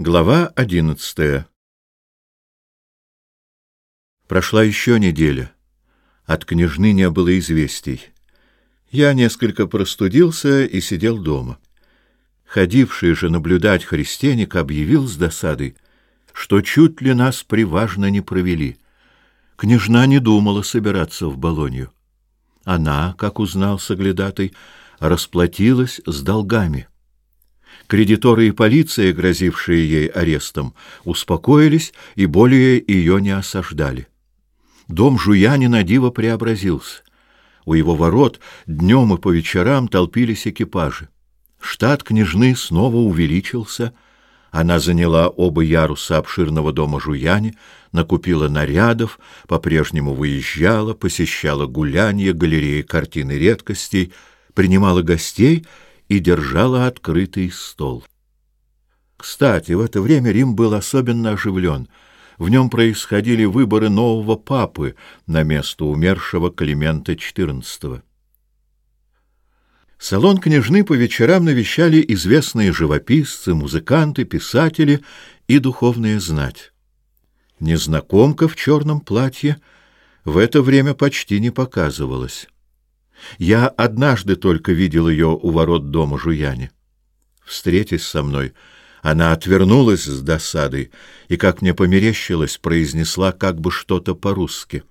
Глава одиннадцатая Прошла еще неделя. От княжны не было известий. Я несколько простудился и сидел дома. Ходивший же наблюдать христианик объявил с досадой, что чуть ли нас приважно не провели. Княжна не думала собираться в Болонью. Она, как узнал соглядатый, расплатилась с долгами — Кредиторы и полиция, грозившие ей арестом, успокоились и более ее не осаждали. Дом Жуянина диво преобразился. У его ворот днем и по вечерам толпились экипажи. Штат княжны снова увеличился. Она заняла оба яруса обширного дома Жуяни, накупила нарядов, по-прежнему выезжала, посещала гулянья, галереи картин и редкостей, принимала гостей и держала открытый стол. Кстати, в это время Рим был особенно оживлен. В нем происходили выборы нового папы на место умершего Климента XIV. Салон княжны по вечерам навещали известные живописцы, музыканты, писатели и духовные знать. Незнакомка в черном платье в это время почти не показывалась. Я однажды только видел ее у ворот дома Жуяне. Встретясь со мной, она отвернулась с досадой и, как мне померещилось, произнесла как бы что-то по-русски.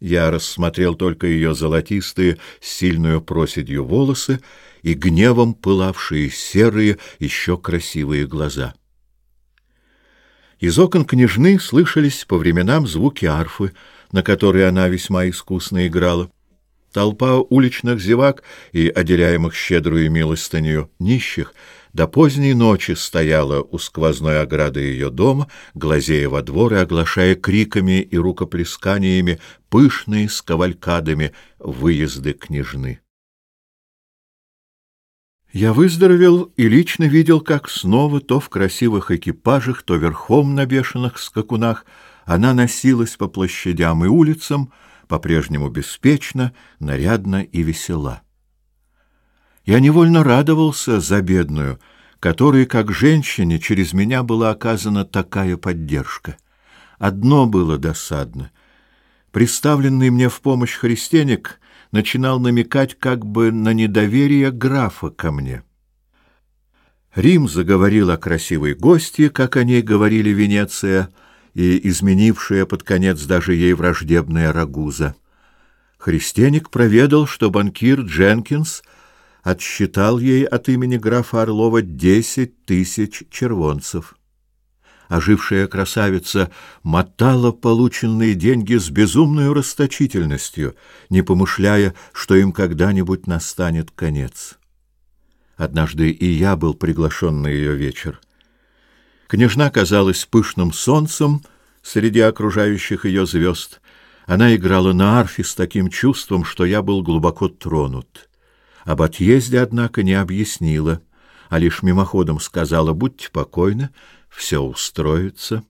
Я рассмотрел только ее золотистые, с сильную проседью волосы и гневом пылавшие серые, еще красивые глаза. Из окон княжны слышались по временам звуки арфы, на которой она весьма искусно играла. Толпа уличных зевак и отделяемых щедрую милостынью нищих до поздней ночи стояла у сквозной ограды ее дома, глазея во двор и оглашая криками и рукоплесканиями пышные с кавалькадами выезды княжны. Я выздоровел и лично видел, как снова то в красивых экипажах, то верхом на бешеных скакунах она носилась по площадям и улицам, по-прежнему беспечна, нарядна и весела. Я невольно радовался за бедную, которой, как женщине, через меня была оказана такая поддержка. Одно было досадно. Представленный мне в помощь христианик начинал намекать как бы на недоверие графа ко мне. Рим заговорил о красивой гостье, как о ней говорили Венеция — и изменившая под конец даже ей враждебная Рагуза. Христианик проведал, что банкир Дженкинс отсчитал ей от имени графа Орлова десять тысяч червонцев. Ожившая красавица мотала полученные деньги с безумной расточительностью, не помышляя, что им когда-нибудь настанет конец. Однажды и я был приглашен на ее вечер — Княжна казалась пышным солнцем среди окружающих ее звезд. Она играла на арфе с таким чувством, что я был глубоко тронут. Об отъезде, однако, не объяснила, а лишь мимоходом сказала «Будьте покойны, все устроится».